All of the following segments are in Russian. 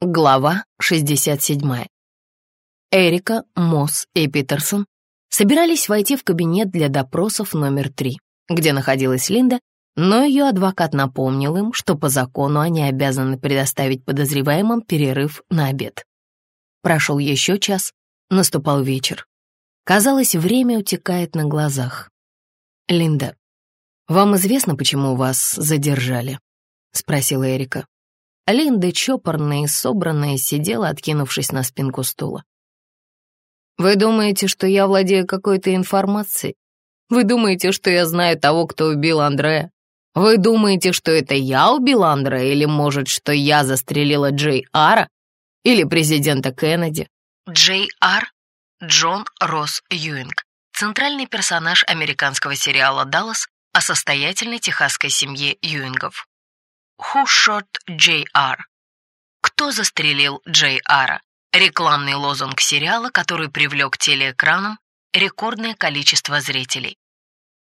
Глава 67. Эрика, Мосс и Питерсон собирались войти в кабинет для допросов номер три, где находилась Линда, но ее адвокат напомнил им, что по закону они обязаны предоставить подозреваемым перерыв на обед. Прошел еще час, наступал вечер. Казалось, время утекает на глазах. «Линда, вам известно, почему вас задержали?» — спросила Эрика. Линда, чопорная и собранная, сидела, откинувшись на спинку стула. «Вы думаете, что я владею какой-то информацией? Вы думаете, что я знаю того, кто убил Андрея? Вы думаете, что это я убил Андрея, или, может, что я застрелила Джей Ара? Или президента Кеннеди?» Джей Ар — Джон Росс Юинг, центральный персонаж американского сериала «Даллас» о состоятельной техасской семье Юингов. Who shot J.R.? Кто застрелил J.R.? Рекламный лозунг сериала, который привлек телеэкраном рекордное количество зрителей.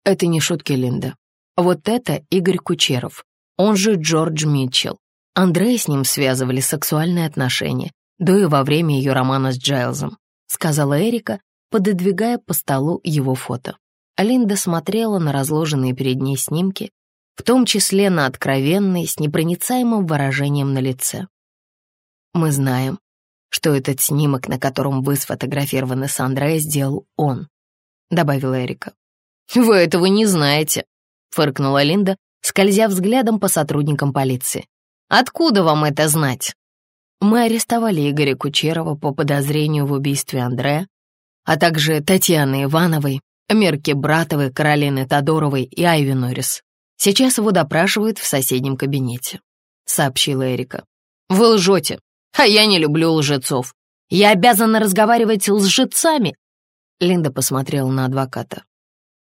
Это не шутки, Линда. Вот это Игорь Кучеров, он же Джордж Митчелл. Андрея с ним связывали сексуальные отношения, до и во время ее романа с Джайлзом, сказала Эрика, пододвигая по столу его фото. Линда смотрела на разложенные перед ней снимки, в том числе на откровенный, с непроницаемым выражением на лице. Мы знаем, что этот снимок, на котором вы сфотографированы с Андрея, сделал он, добавила Эрика. Вы этого не знаете, фыркнула Линда, скользя взглядом по сотрудникам полиции. Откуда вам это знать? Мы арестовали Игоря Кучерова по подозрению в убийстве Андрея, а также Татьяны Ивановой, Мерки Братовой, Каролины Тодоровой и Айви Норрис. Сейчас его допрашивают в соседнем кабинете», — сообщила Эрика. «Вы лжете, а я не люблю лжецов. Я обязана разговаривать с лжецами». Линда посмотрела на адвоката.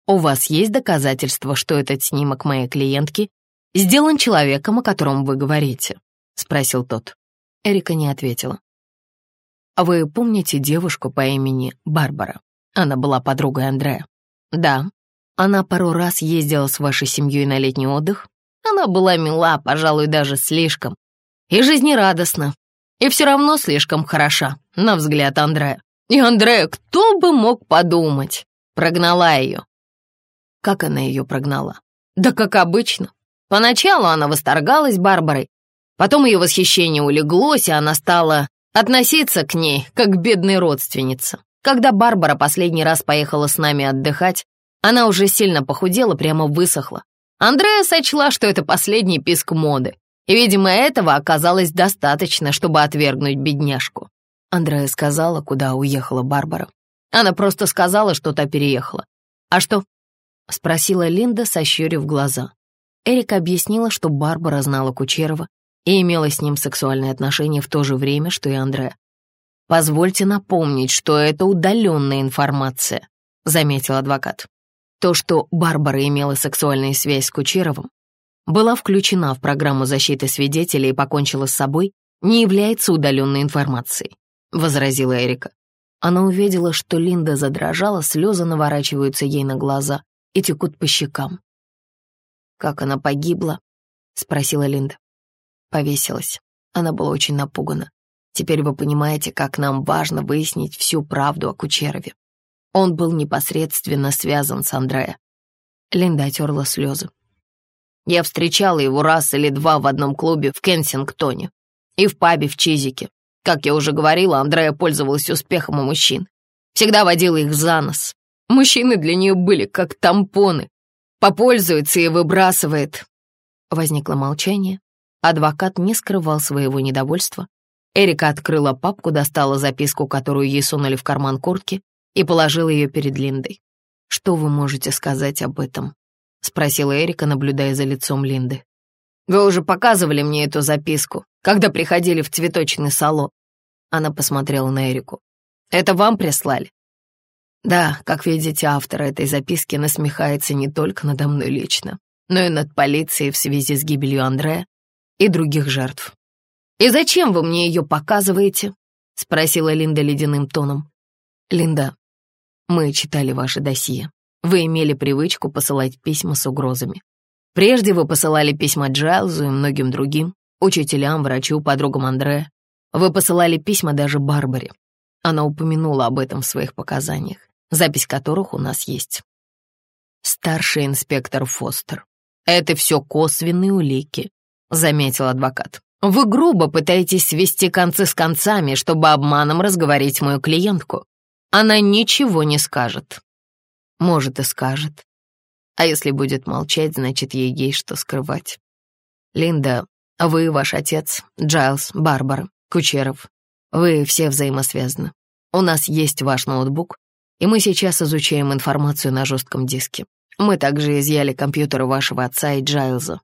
«У вас есть доказательства, что этот снимок моей клиентки сделан человеком, о котором вы говорите?» — спросил тот. Эрика не ответила. «А вы помните девушку по имени Барбара? Она была подругой Андрея?» «Да», она пару раз ездила с вашей семьей на летний отдых. Она была мила, пожалуй, даже слишком. И жизнерадостна. И все равно слишком хороша, на взгляд Андрея. И Андрея, кто бы мог подумать, прогнала ее. Как она ее прогнала? Да как обычно. Поначалу она восторгалась Барбарой, потом ее восхищение улеглось, и она стала относиться к ней как к бедной родственнице. Когда Барбара последний раз поехала с нами отдыхать, она уже сильно похудела, прямо высохла. Андрея сочла, что это последний писк моды, и, видимо, этого оказалось достаточно, чтобы отвергнуть бедняжку. Андрея сказала, куда уехала Барбара. Она просто сказала, что та переехала. «А что?» — спросила Линда, сощурив глаза. Эрика объяснила, что Барбара знала Кучерова и имела с ним сексуальные отношения в то же время, что и Андрея. «Позвольте напомнить, что это удаленная информация», — заметил адвокат. То, что Барбара имела сексуальную связь с Кучеровым, была включена в программу защиты свидетелей и покончила с собой, не является удаленной информацией», — возразила Эрика. Она увидела, что Линда задрожала, слезы наворачиваются ей на глаза и текут по щекам. «Как она погибла?» — спросила Линда. Повесилась. Она была очень напугана. Теперь вы понимаете, как нам важно выяснить всю правду о Кучерове. Он был непосредственно связан с Андреа. Линда отерла слезы. Я встречала его раз или два в одном клубе в Кенсингтоне и в пабе в Чизике. Как я уже говорила, Андрея пользовалась успехом у мужчин. Всегда водила их за нос. Мужчины для нее были как тампоны. Попользуется и выбрасывает. Возникло молчание. Адвокат не скрывал своего недовольства. Эрика открыла папку, достала записку, которую ей сунули в карман куртки, и положил ее перед Линдой. «Что вы можете сказать об этом?» — спросила Эрика, наблюдая за лицом Линды. «Вы уже показывали мне эту записку, когда приходили в цветочный салон». Она посмотрела на Эрику. «Это вам прислали?» «Да, как видите, автор этой записки насмехается не только надо мной лично, но и над полицией в связи с гибелью Андрея и других жертв». «И зачем вы мне ее показываете?» — спросила Линда ледяным тоном. «Линда, мы читали ваше досье. Вы имели привычку посылать письма с угрозами. Прежде вы посылали письма Джайлзу и многим другим, учителям, врачу, подругам Андрея. Вы посылали письма даже Барбаре. Она упомянула об этом в своих показаниях, запись которых у нас есть. Старший инспектор Фостер. Это все косвенные улики, заметил адвокат. Вы грубо пытаетесь свести концы с концами, чтобы обманом разговорить мою клиентку. Она ничего не скажет. Может, и скажет. А если будет молчать, значит, ей есть что скрывать. Линда, вы, ваш отец, Джайлз, Барбара, Кучеров, вы все взаимосвязаны. У нас есть ваш ноутбук, и мы сейчас изучаем информацию на жестком диске. Мы также изъяли компьютеры вашего отца и Джайлза.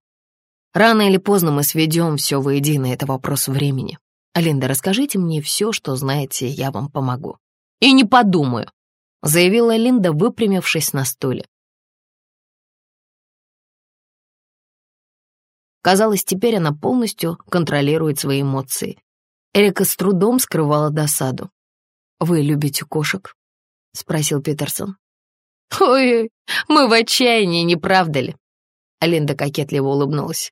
Рано или поздно мы сведем все воедино, это вопрос времени. Линда, расскажите мне все, что знаете, я вам помогу. И не подумаю, заявила Линда, выпрямившись на стуле. Казалось, теперь она полностью контролирует свои эмоции. Эрика с трудом скрывала досаду. «Вы любите кошек?» — спросил Питерсон. «Ой, мы в отчаянии, не правда ли?» Линда кокетливо улыбнулась.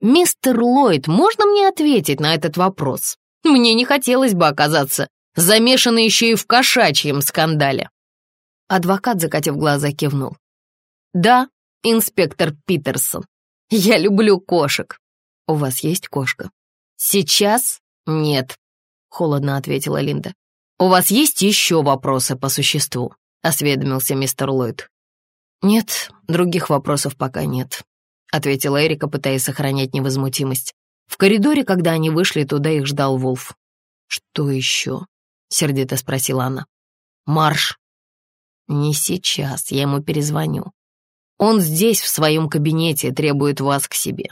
«Мистер Ллойд, можно мне ответить на этот вопрос? Мне не хотелось бы оказаться замешанной еще и в кошачьем скандале». Адвокат, закатив глаза, кивнул. «Да, инспектор Питерсон, я люблю кошек. У вас есть кошка? Сейчас нет, холодно ответила Линда. У вас есть еще вопросы по существу? Осведомился мистер Ллойд. Нет, других вопросов пока нет, ответила Эрика, пытаясь сохранять невозмутимость. В коридоре, когда они вышли туда, их ждал Вулф. «Что еще?» — сердито спросила она. «Марш!» «Не сейчас, я ему перезвоню. Он здесь, в своем кабинете, требует вас к себе.